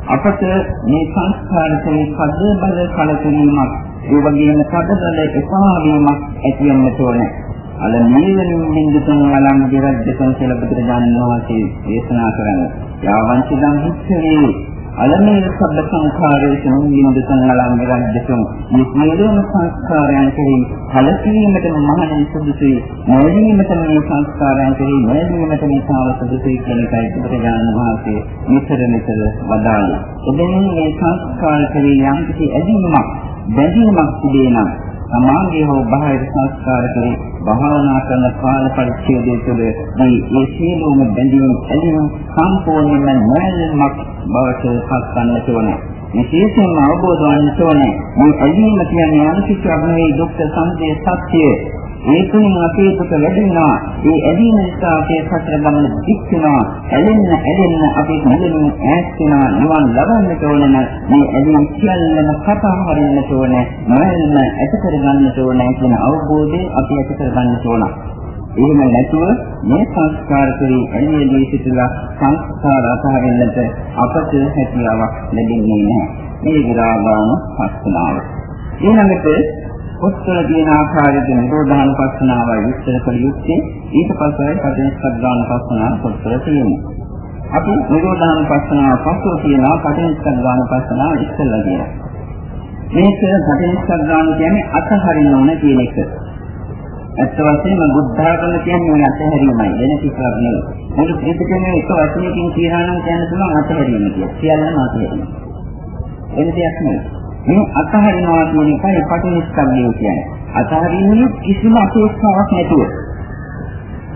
අපට මේ සංස්කාර තුළින් පද බල කලකිරීමක් ඒ වගේම පද බල එපා වීමක් ඇති වෙන්නට ඕනේ. අල නීවරණ බින්දුතුන් වලන් දිවද්දකන් කියලා බුදුරජාණන් වහන්සේ දේශනා කරන්නේ. යාවංචිදං හිච්ඡේ අලමේ සබ්බ සංඛාරේසුන් බින්දුතුන් වලන් දිවද්දකන් මේ සියලුම සංස්කාරයන් කෙරෙහි කලකිරීමටම මහණෙනි සුදුසුයි. නොවීමට මේ සංස්කාරයන් කෙරෙහි නොවීමට මේ සාව සුදුසුයි කියන එකයි බුදුරජාණන් වහන්සේ නිතර නිතර වදාළා. එබැවින් මේ සංස්කාර කෙරෙහි යම් කිසි ඇදීමක් බැඳීමක් තිබේ නම් සමාගයේ හෝ බාහිර සංස්කාර කෙරෙහි භාවනා කරන කාල පරිච්ඡේදය තුළ මේ ඒ සියලුම බැඳීම් ඇලීම් සම්පූර්ණයෙන්ම නොයල්මක් බවට පත් ගන්නට ඕනේ. විශේෂයෙන්ම අවබෝධ වන්නට ඕනේ මේ ඇලීම කියන්නේ අනිත්‍ය අභිනේ දුක්ඛ සංදේ සත්‍යය ඒ තුලින් අපේ දුක වැඩිනවා. ඒ ඇලීම නිසා අපේ සතර ගමන දික් වෙනවා. ඇලෙන්න ඇලෙන්න අපේ නිවන ඈත් වෙනවා. නිවන් ලබන්නට ඕන නම් මේ ඇලීම සියල්ලම කතා හරින්නට ඕන. නොයල්ම ඇති කර ගන්නට ඕන කියන අවබෝධය අපි ඇති කර ගන්නට ඕන. එහෙම නැතුව මේ සංස්කාර කෙරෙහි ඇලෙන්නේ සිටලා සංස්කාර අතහරින්නට අපට හැකියාවක් ලැබෙන්නේ නැහැ. මේ විරාගාන පස්සනාව. ඊළඟට පොත්වල තියෙන ආකාරයට නිරෝධාන පස්සනාවයි විස්තර කළ යුත්තේ ඊට පස්සේ පටිච්චසමුප්පාදාන පස්සනාව පොත්වල තියෙනවා. අපි නිරෝධාන පස්සනාව පස්සෝ තියෙනවා පටිච්චසමුප්පාදාන පස්සනාව ඉස්සෙල්ලා කියනවා. මේක පටිච්චසමුප්පාදාන කියන්නේ අතහරින්න ඕන කියන එක. ඇත්ත වශයෙන්ම බුද්ධාගම කියන්නේ ඔය අතහැරීමයි වෙන කිසිවක් නෙවෙයි. මොකද ත්‍රිපිටකයේ එක වචනයකින් කියනවා නම් කියන්න පුළුවන් අතහැරීම කියලා. සියල්ලම අතහැරීම. වෙන දෙයක් නෙවෙයි. මේ අතහරිනවා කියන එකයි පටිනිස්කන්ධය කියන්නේ. අතහරින්නේ කිසිම අපේක්ෂාවක් නැතුව.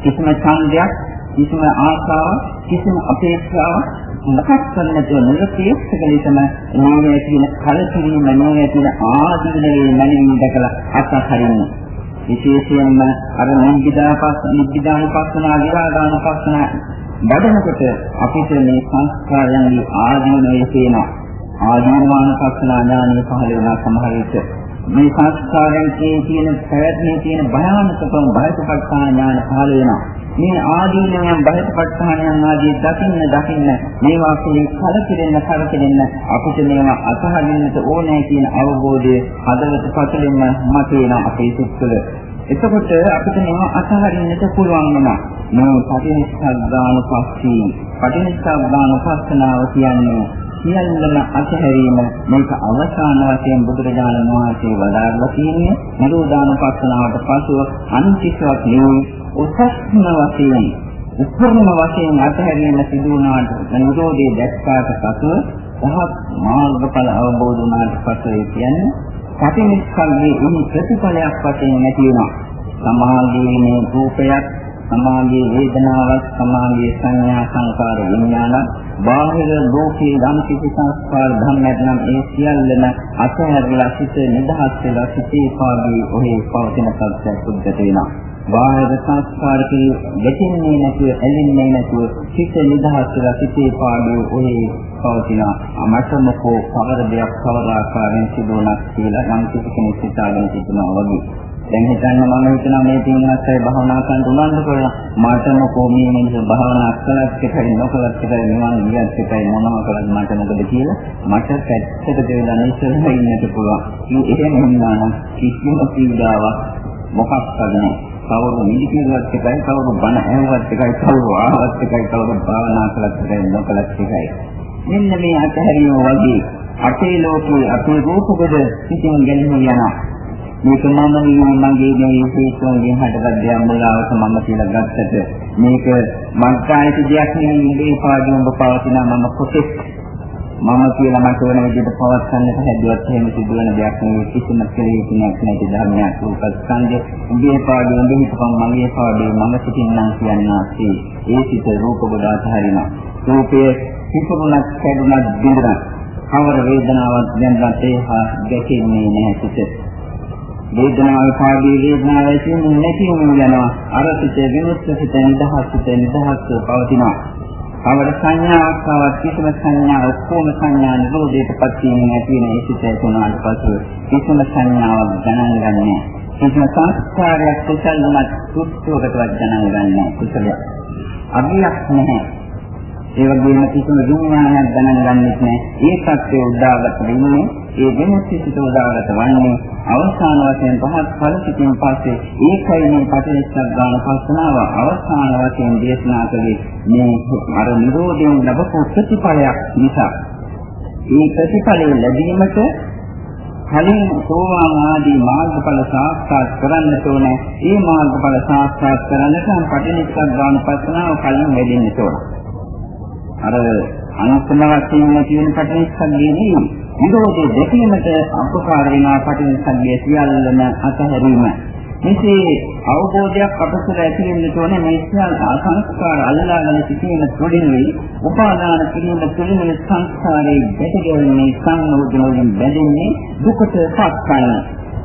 කිසිම ඡන්දයක්, කිසිම ආශාවක්, කිසිම අපේක්ෂාවක් මොකක් කරන්නද නිරපේක්ෂක ලෙසම නෝනේ කියන කලකිරීම නෝනේ කියන ආදීනේ මනින් දැකලා අතහරින්න. විශේෂයෙන්ම අර නිබ්බිදාපස් නිබ්බිදානුපස්සනා විරාගානුපස්සනා බඩනකොට අපිට මේ සංස්කාරයන්ගේ ආදීනය පේනවා. ආදීනවාන පස්සනා ඥානය පහළ වෙනා සමහර විට මේ සංස්කාරයන්ගේ තියෙන පැවැත්මේ තියෙන භයානකකම භයසපත්තාන ඥාන පහළ වෙනවා. මේ ආදීනයන් බහිතපත්හානයන් ආදී දකින්න දකින්න මේවා පිළි කලකිරෙන්න කලකිරෙන්න අපිට මේවා අතහරින්නට ඕනේ කියන අවබෝධය හදවත පතුලින්ම මතුවෙන අපේ සිත් තුළ. එතකොට අපිට මේවා අතහරින්නට පුළුවන් වෙනවා. මේ පටිනිස්සග්ගාන පස්සී පටිනිස්සග්ගාන පස්සනාව කියන්නේ සියල්ලම අතහැරීම මේක අවසාන වශයෙන් බුදුරජාණන් වහන්සේ වදාළා කියන්නේ නිරෝධාන පස්සනාවට පසුව අන්තිසවත් නෙවෙයි උසස්ම වශයෙන් උපරිම වශයෙන් අතහැරීම සිදු වුණාට නිරෝධය දැක්කාට පසුව තහත් මාර්ගඵල අවබෝධ වුණාට පසුව කියන්නේ පටිනිස්සග්ගේ උන් ප්‍රතිඵලයක් වශයෙන් නැති වෙනවා. සමාධියේ මේ රූපයක් සමාගයේ වේදනාවක් සමාගයේ සංඥා සංකාර විඥාන බාහිර ලෝකේ යම් කිසි සංස්කාර ධර්මයක් නම් ඒ සියල්ලම අතහැරලා සිට නිදහස් වෙලා සිටේ පාදී ඔහි පවතින සත්‍යයක් උද්ගත වෙනවා. බාහිර සංස්කාරකේ ගැටෙන්නේ නැතුව ඇලෙන්නේ නැතුව සිට නිදහස් වෙලා සිටේ පාදී ඔහි පවතින අමතමකෝ කවර දෙයක් කවර ආකාරයෙන් සිදුවනක් කියලා යම් කිසි කෙනෙක් හිතාගෙන සිටිනවා වගේ. දැන් හිතන්න මම හිතනවා මේ තින්නත් අය භාවනා කරන්න උනන්දු කරලා මට මොකෝ මේ මිනිස්සු භාවනා කළත් එකයි නොකළත් එකයි නිවන් ගියත් එකයි මොනවා කළත් මට මොකද කියලා මට පැත්තකට දෙවිලා ඉස්සරහ ඉන්නට පුළුවන්. මේ එහෙම වුණා නම් කිසිම පීඩාවක් මොකක්ද නැහැ. කවුරු නිදිකියවත් එකයි කවුරු බණ ඇහුවත් එකයි කවුරු ආවත් එකයි කවුරු භාවනා කළත් එකයි නොකළත් එකයි. මෙන්න මේ අතහැරීම වගේ අටේ ලෝකයේ අපේ රූපකද සිටින් ගැනීම යනවා. මේක මම මගේ මේ විශේෂයෙන් හටගත් දෙයක් මුලාවක මම කියලා ගත්තට මේක මංකායික දෙයක් නෙවෙයි මේ පාඩුව ඔබ පවතින මම කොටෙක් මම කියලා මට වෙන විදිහට පවත්න්නට හැදුවත් එහෙම සිදුවන දෙයක් නෙවෙයි කිසිම කෙලෙස් නැති ධර්මයක් රූපස්කන්ධය උඹේ පාඩුව උඹේ හිතපන් මගේ පාඩුව මම සිටින්නම් කියන්නාසේ. ඒ සිත රූප කොට අතහරිනවා රූපයේ හිතමුණක් කැඩුණක් බිඳුණක්. කවර වේදනාවක් දැන්වත් ඒ හා දැකෙන්නේ නැහැ සිත. වේදනාව පාදී වේදනාව ඇතිවෙන්නේ නැති වුණ යනවා. අර සිත විමුක්ත සිත නිදහස් සිත නිදහස්ව පවතිනවා. අවර සංඥාවක් ආවත් කිසිම සංඥා ඔක්කොම සංඥා නිරෝධයටපත් වීම නැති වෙන ඒ සිත තුනට පසු කිසිම සංඥාවක් ගණන් ගන්නෑ. කිසිම සංස්කාරයක් කුසලමත් සුත්තෝකටවත් ගණන් ගන්නෑ කුසලයක්. අභියක් නැහැ. ඒ වගේම කිසිම විඥානයක් ගණන් ගන්නෙත් නැහැ. ඒ සත්‍ය උදාගත වෙන්නේ ඒ දෙමුත්‍සිත උදාගත වන්නේ අවසාන වශයෙන් පහත් ඵල සිටින් පස්සේ ඒකයි මේ පටිච්චසමුප්පාද පස්සනාව අවසාන වශයෙන් දේශනා කළේ මේ අර නිරෝධයෙන් ලැබපු ප්‍රතිඵලයක් නිසා. මේ ප්‍රතිඵලය ලැබීමට කලින් සෝවාන් ආදී මාර්ගඵල සාක්ෂාත් කරන්නට ඕනේ. මේ මාර්ගඵල සාක්ෂාත් කරන්නට පටිච්චසමුප්පාද පස්සනාව කලින් වැඩෙන්න ඕනේ. අර අනුස්සන වශයෙන් තියෙන පටිච්චසමුප්පාදයේ නෙවෙයි. නිරෝධයේ දැකීමට අපකාර වෙන පටිච්චසමුප්පාදයේ සියල්ලම අතහැරීම. මෙසේ අවබෝධයක් අපසල ඇති වෙන්න ඕනේ මේ සියල්ල සංස්කාර අල්ලාගෙන සිටීම තුළින්යි උපාදාන කිරීම තුළින් සංස්කාරයේ ගැටගැවෙන්නේ සංයෝජන වලින් බැඳෙන්නේ දුකට පත්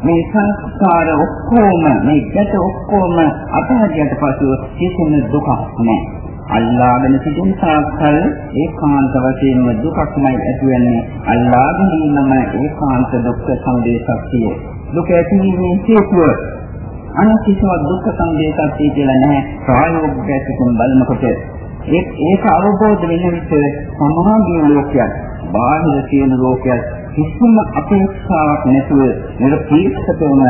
මේ සංස්කාර ඔක්කොම මේ ගැට ඔක්කොම අතහැරියට පසු කිසිම දුකක් නැහැ. අල්ලාගෙන සිටින සාකල් ඒකාන්ත වශයෙන්ම දුකක්මයි ඇති වෙන්නේ අල්ලාගෙන ඉන්නම ඒකාන්ත දුක්ඛ සංදේශක්තිය දුක ඇතිවීමේ හේතුව අනිත්‍යව දුක්ඛ සංදේශක්තිය කියලා නැහැ. ප්‍රායෝගික ඇතිකම් බලනකොට ඒක අවබෝධ වෙන විට සමාධිය ලෝකයක් බාහිර තියෙන ලෝකයක් කිසිම අපේක්ෂාවක් නැතුව නිර්පීක්ෂකවම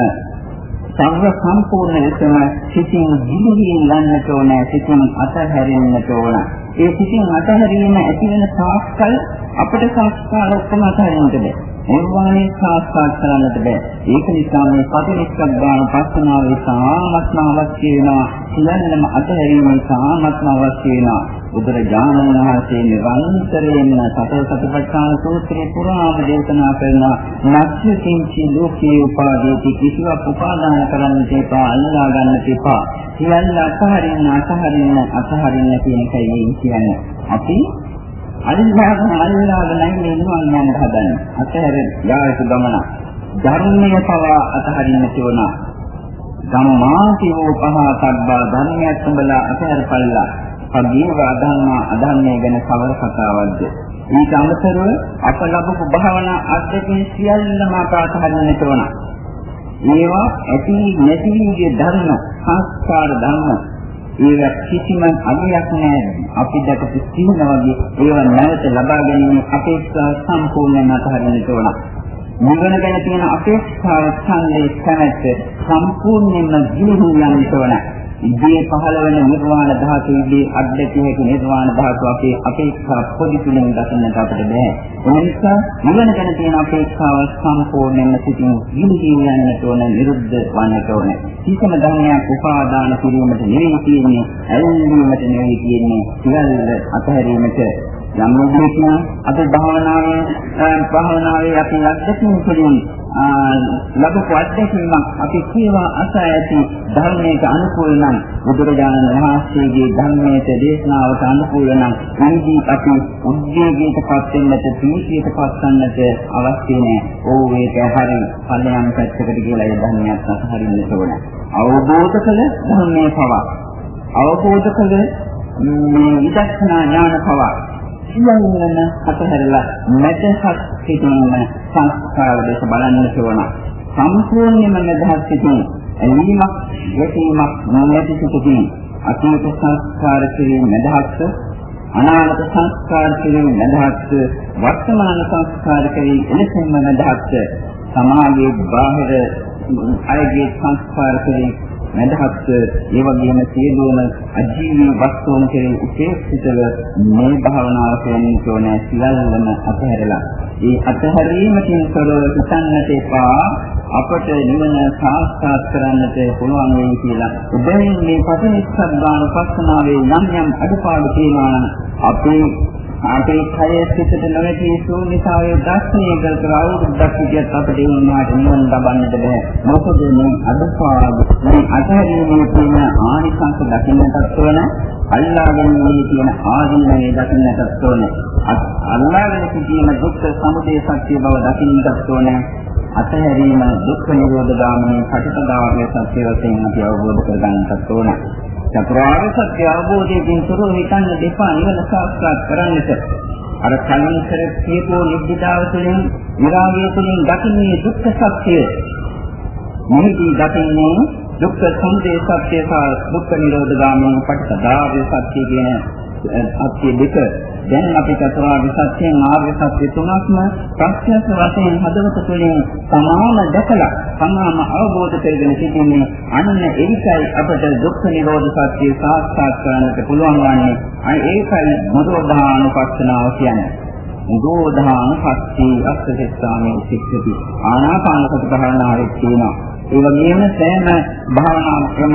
සර්ව සම්පූර්ණ ලෙසම සිතින් දිවිහින් යන්නට ඕන සිතින් අතහැරෙන්නට ඕන. ඒ සිතින් අතහැරීම ඇති වෙන තාක්කල් අපට සංස්කාර ඔක්කොම අතහැරෙන්නට බෑ. නිර්වාණය සාක්ෂාත් කරන්නට බෑ. ඒක නිසා මේ පටිච්චසමුප්පාද පස්සනාවේ සාමත්ම අවශ්‍ය වෙනවා. සියල්ලම අතහැරීම සාමත්ම අවශ්‍ය වෙනවා. බුදුරජාණන් වහන්සේ නිරන්තරයෙන්ම සතර සතිපට්ඨාන සූත්‍රයේ පුරාම දේශනා කරන නැත්‍ය කිංචි ලෝකේ උපාදීති කිසිවක් උපාදාන කරන්නට එපා අල්ලා ගන්නට එපා සියල්ල අතහරින්න අතහරින්න අතහරින්න කියන එකයි කියන්නේ. අපි අල්ලාගෙන අල්ලාගෙන මේ නිවන් යන්න හදන්නේ අතහැර යායුතු ගමන ධර්මය පවා අතහරින්න තියුණ ධම්මාතිවෝ පහ සබ්බා ධර්මයක් උඹලා අතහැරපල්ලා පදීව අදහන අදහන්නේ ගැන කවර කතාවක්ද? ඊට අමතරව අප ලැබපු භාවනා අධ්‍යක්ෂ සියල්ලම අපහරින්නට ඕන. මේවා ඇති නැතිගේ ධර්ම සංස්කාර ධර්ම ඒක කිසිම අගයක් නැහැ. අපි දැකපු සිහින වගේ ඒව නැවත ලබා ගැනීම අපේක්ෂා සම්පූර්ණයෙන්ම අතහරින්නට ඕන. නිවන ගැන තියෙන අපේක්ෂාව ඡන්දේ කැමැත්ත සම්පූර්ණයෙන්ම ගිලිහු යන්නට ඕන. ඉදී පහළ වෙන නිර්වාණ ධාතුවේ අධ්‍යක්ෂ හේතු නිර්වාණ ධාතුව අපේ අපේක්ෂා පොඩි තුලින් දකින්නට අපිට බෑ. ඒ නිසා නිවන ගැන තියෙන අපේක්ෂාව සම්පූර්ණයෙන්ම සිටින් ගිලිහි යන්නට ඕන, නිරුද්ධ වන්නට ඕන. කිසිම ධර්මයක් උපාදාන කිරීමට නෙවෙයි තියෙන්නේ, ඇලීමට නෙවෙයි තියෙන්නේ, සියල්ල අතහැරීමට යම් විදිහකින් අපේ භාවනාවේ භාවනාවේ අපි අත්දැකීම් තුළින් ලැබපු අත්දැකීමක් අපි කියවා අසා ඇති ධර්මයට අනුකූල නම් බුදුරජාණන් වහන්සේගේ ධර්මයට දේශනාවට අනුකූල නම් එනිදී අපි උද්වේගයට පත් වෙන්නට ප්‍රීතියට පත් වන්නට අවශ්‍ය නැහැ. ඕ ඒක හරි පල්ලයන් පැත්තකට කියලා ඒ ධර්මයක් අතහරින්න ඕන. අවබෝධ කළ ධර්මයේ පවා අවබෝධ කළ මේ විදර්ශනා ඥාන පවා සියල්ලම අතහැරලා මැදහත් සිටින සංස්කාර දෙස බලන්නට ඕන. සම්පූර්ණයෙන්ම මැදහත් සිටින ඇලීමක්, ගැටීමක් නොමැති සිටින අතීත සංස්කාර කෙරෙහි මැදහත් අනාගත සංස්කාර කෙරෙහි මැදහත් වර්තමාන සංස්කාර කෙරෙහි එලෙසින්ම මැදහත් සමාගයේ බාහිර අයගේ සංස්කාර කෙරෙහි මදහත් ඒ වගේම සියලුම අජීවී වස්තුන් කෙරෙහි උපේක්ෂිතව මේ භාවනාව කරන්නේ තෝනේ සියල්ලම අතහැරලා ඒ අතහැරීමකින් තොරව හිතන්නට එපා අපට නිවන සාක්ෂාත් කරන්නට පුළුවන් වෙයි කියලා. උදේ මේ පටිච්චසමුප්පාද පස්සනාවේ යම් යම් අඩපාඩු තියෙනවා නම් අපේ අපේ කය සිතට නොවැටි ශූන්‍යතාවයේ දර්ශනය කර අවුරුද්දක් විදිහට අපිට උන්වහන්ට නිවන ලබන්නට බෑ. මොකද මේ අදපාඩු මේ අතහැරීමේ තියෙන ආනිසංස දකින්නටත් ඕන, අල්ලාගෙන මේ තියෙන ආදීනවේ දකින්නටත් ඕන. අල්ලාගෙන සිටීම දුක්ඛ සමුදය සත්‍ය බව දකින්නටත් ඕන. අතහැරීම දුක්ඛ නිරෝධ ගාමිනී පටිපදාවේ සත්‍ය වශයෙන් අපි අවබෝධ කරගන්නටත් ඕන. චතුරාර්ය සත්‍ය අවබෝධයෙන් තොරව හිතන්න දෙපා නිවන සාක්ෂාත් කරන්නට අර කලින් කර කියපෝ නිබ්බිදාව තුළින් විරාගය තුළින් දකින්නේ දුක්ඛ සත්‍යය. මොහොතී දකින්නේ දුක්ඛ සමුදය සත්‍ය සහ දුක්ඛ නිරෝධ ගාමී පටිපදාවේ සත්‍ය කියන අත්‍ය දෙක දැන් අපි චතුරාර්ය සත්‍යයෙන් ආර්ය සත්‍ය තුනක්ම ප්‍රත්‍යක්ෂ වශයෙන් හදවත තුළින් සමාන දැකලා සමාන අවබෝධ කරගෙන සිටින්නේ අන්න ඒකයි අපට දුක්ඛ නිරෝධ සත්‍ය සාක්ෂාත් කරගන්නට පුළුවන් වන්නේ. අය ඒකයි මොදෝධානුපස්සනාව කියන්නේ. නිරෝධාන සත්‍ය අස්සසෙස්සාමේ සික්ඛති. ආනාපාන සති භාවනාවේ තියෙනවා. ඒ වගේම සෑම භාවනා ක්‍රම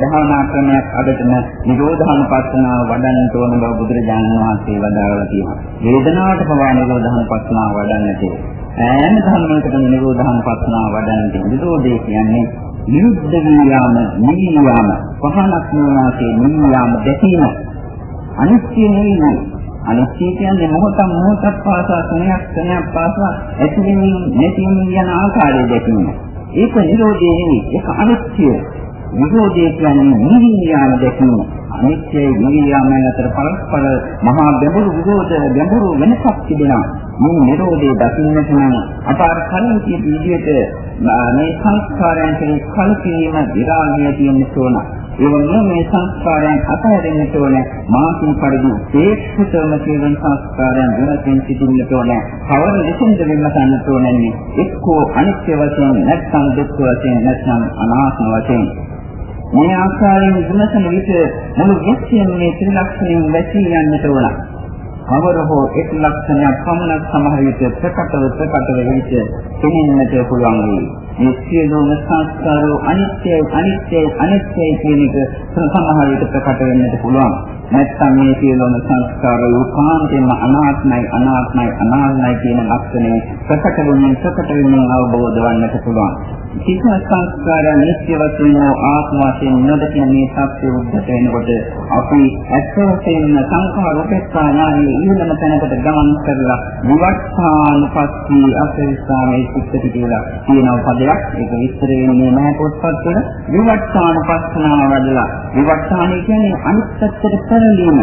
භාවනා ක්‍රමයක් අදටම නිරෝධානුපස්සනාව වඩන්න ඕන බව බුදුරජාණන් වහන්සේ වදාළා තියෙනවා. වේදනාවට පවා නිරෝධානුපස්සනාව වඩන්නට ඈම ධර්මයකටම නිරෝධානුපස්සනාව වඩන්නට නිරෝධය කියන්නේ නිරුද්ධ වියාම, නිවියාම, පහනක් නොවාසේ නිවියාම දැකීම. අනිත්‍ය නෙවෙයි අනිත්‍ය කියන්නේ මොහොතක් මොහොතක් පාසා ස්නේහයක් ස්නේහයක් පාසා ඇතිවෙමින් නැතිවෙමින් යන ආකාරය දැකීම. ඒක නිරෝධය නෙවෙයි ඒක අනිත්‍ය. නිරෝධය කියන්නේ නිවියාම දැකීම. අනිත්‍යයි නිවියාම අතර පරස්පර මහා ගැඹුරු විරෝධ ගැඹුරු වෙනසක් තිබෙනවා. මේ නිරෝධය දකින්නට නම් අප අර කලින් කියපු විදිහට මේ සංස්කාරයන් කෙරෙහි කලකිරීම විරාගය තියෙන්න ඕන. ඒ වගේම මේ සංස්කාරයන් අතහැරෙන්නට ඕනේ මානසික පරිදි ඒක්ෂිතවම කියන සංස්කාරයන් වෙනසින් සිටින්නට ඕනේ කවර ලෙසින්ද විමසන්නට ඕනේ එක්කෝ අනිත්‍ය වශයෙන් නැත්නම් දුක්ඛ වශයෙන් නැත්නම් අනාත්ම වශයෙන් මේ ආකාරයෙන් විමසන විට මුළු විශ්වයම මේ ත්‍රිලක්ෂණයෙන් වැසී යන්නට ඕන කවර හෝ එක් ලක්ෂණයක් පමණක් සමහර විට ප්‍රකටව ප්‍රකටව විට පෙනෙන්නට පුළුවන් වේ. මේ සියලුම සංස්කාරෝ අනිත්‍යයි අනිත්‍යයි අනිත්‍යයි කියන එක සමහර විට ප්‍රකට වෙන්නට පුළුවන්. නැත්නම් මේ සියලුම සංස්කාරෝ කාන්තේම අනාත්මයි අනාත්මයි අනාත්මයි කියන ලක්ෂණය ප්‍රකට වෙනින් ප්‍රකට වෙනින් අවබෝධ වන්නට පුළුවන්. සිත සංස්කාරය නිත්‍ය වශයෙන් ආත්ම වශයෙන් නොදකින මේ සත්‍ය උද්දත වෙනකොට අපි ඇත්ත වශයෙන්ම සංඛාර උපේක්ෂා ඥානයේ ඉහළම තැනකට ගමන් කරලා විවර්තානුපස්සී අසරිස්සාමේ සිත්ති කියලා කියන පදයක් ඒක විස්තර වෙන්නේ නැහැ පොත්පත් වල. විවර්තානුපස්සනාව වඩලා විවර්තාණය කියන්නේ අනිත් පැත්තට පෙරලීම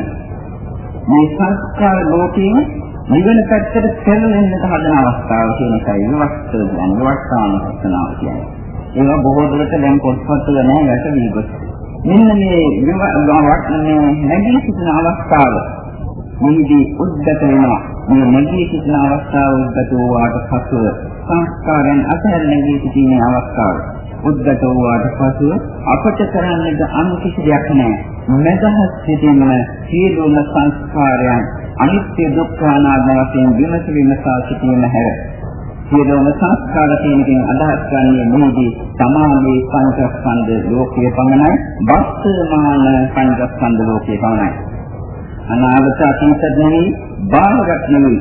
මේ සංස්කාර ලෝකයේ නිවන පැත්තට පෙරලෙන්නට හදන අවස්ථාව කියන එකයි වස්තු කියන්නේ. වස්තාන පස්සනාව කියන්නේ. ඒවා බොහෝ දුරට දැන් පොත්පත්වල නැහැ යට වීගොස්. මෙන්න මේ මේ නැගී සිටින අවස්ථාව මෙහිදී උද්ගත වෙනවා. මේ නැගී සිටින අවස්ථාව උද්ගත වූාට පසුව සංස්කාරයන් අතහැර නැගී සිටින අවස්ථාව. උද්ගත වූාට පසුව අපට කරන්නට අනු කිසි දෙයක් නැහැ. මෙදහස් සිටින සියලුම සංස්කාරයන් අනිත්‍ය දුක්ඛ අනාත්ම වශයෙන් විමස විමසා සිටීම හැර සියලුම සංස්කාර තියෙනකින් අදහස් ගන්නේ මොනදී සමාධි පංචස්කන්ධ ලෝකයේ පමණයි වස්තුමාන පංචස්කන්ධ ලෝකයේ පමණයි අනාගත අතීත නෙවෙයි බාහිරත් නෙවෙයි.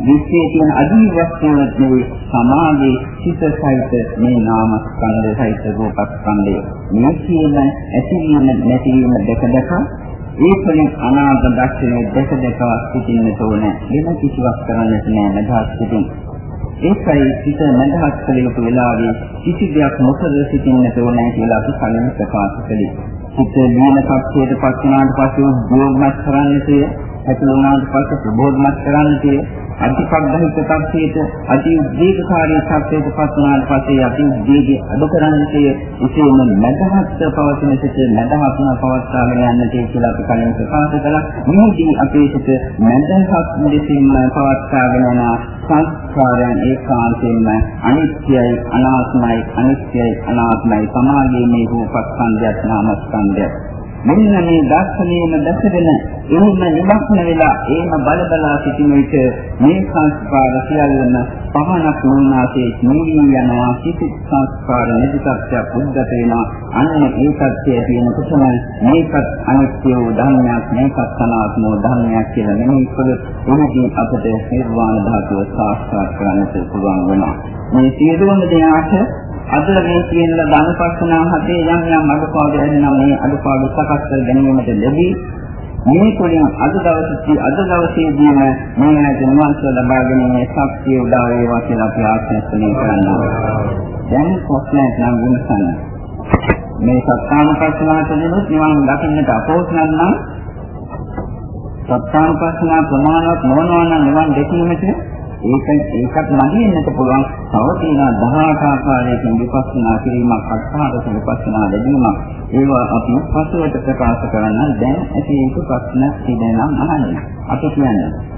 විශ්වයේ තියෙන අදී වස්තුවක් නෙවෙයි සමාධි චිත සහිත මේ නාම ස්කන්ධ සහිත රූප ස්කන්ධය. මේ කියන ඇතිවීම නැතිවීම දෙක දෙක ඒකෙන් අනාගත දර්ශනයේ දෙක දෙක සිටින්නට ඕනේ වෙන කිසිවක් කරන්නට නෑ මදහස් සිටින් ඒකයි සිත මදහස් කළ යුතු වෙලාවේ කිසි දෙයක් නොකර සිටින්නට ඕනේ කියලා අපි කලින් ප්‍රකාශ කළේ. සිත දීන කප්පයට පත් වුණාට පස්සේ උද්‍යෝගමත් කරන්නට හැතුණාට පස්සේ ප්‍රබෝධමත් කරන්නට අධිපග්ධහිත තත්ත්වයට අති උද්වේගකාරී තත්ත්වයට පත් වුණාට පස්සේ අති උද්වේගය අඩු කරන්නටේ එසේම මදහත් පවතින සිට මදහත්ම පවත්වාගෙන යන්නට කියලා අපි කලින් ප්‍රකාශ කළා. මේදී අපේ සිට මදහත් දෙසින්ම පවත්වාගෙන යන සංස්කාරයන් ඒකාන්තයෙන්ම අනිත්‍යයි අනාත්මයි අනිත්‍යයි අනාත්මයි සමාගයේ මේ රූපස්කන්ධයත් නාමස්කන්ධයත් මෙන්න මේ දර්ශනීයම දැසගෙන එහෙම නිමක්න වෙලා එහෙම බල බලා සිටින විට මේ සංස්කාර සියල්ලම පහනක් වුණාසේ නිවි යනවා. කිසි සංස්කාර නිදිසත්‍ය උද්ගත වෙනවා. අන්න ඒ සත්‍යය තියෙනකොටම මේකත් අනිත්‍ය වූ ධර්මයක් මේකත් අනාත්ම වූ ධර්මයක් කියලා නෙමෙයි කළොත් එහිදී අපට නිර්වාණ ධාතුව සාක්ෂාත් කරගන්නට පුළුවන් වෙනවා. මේ සියලුම දෙනාට අද මේ කියන ධනපස්සනා හතේ යම් යම් අඩුපාඩු ඇතිනම් මේ අඩුපාඩු සකස් කර ගැනීමට ලැබී මේ තුළින් අද දවසේ අද දවසේදීම මේ නැති නිවන්ස ලබා ගැනීමේ ශක්තිය උදා වේවා කියලා අපි ආශිර්වාද කරනවා. දැන් ප්‍රශ්නයක් නම් විමසන්න. මේ සත්‍යානුපස්සනාවේදී නිවන් දකින්නට අපෝසනන් නම් සත්‍යානුපස්සනා ප්‍රමාණවත් නොවනවා නම් නිවන් දැකීමට ඒක ඒකත් නැගෙන්නට පුළුවන්. තව තියෙන 18 ආකාරයකින් විපස්සනා කිරීමක් අත්හාරක විපස්සනා ලැබීමක්. ඒවා අපි පසුවට ප්‍රකාශ කරන්න දැන් ඇති යුතු ප්‍රශ්න තිබෙනවා අහන්න. අපි කියන්නේ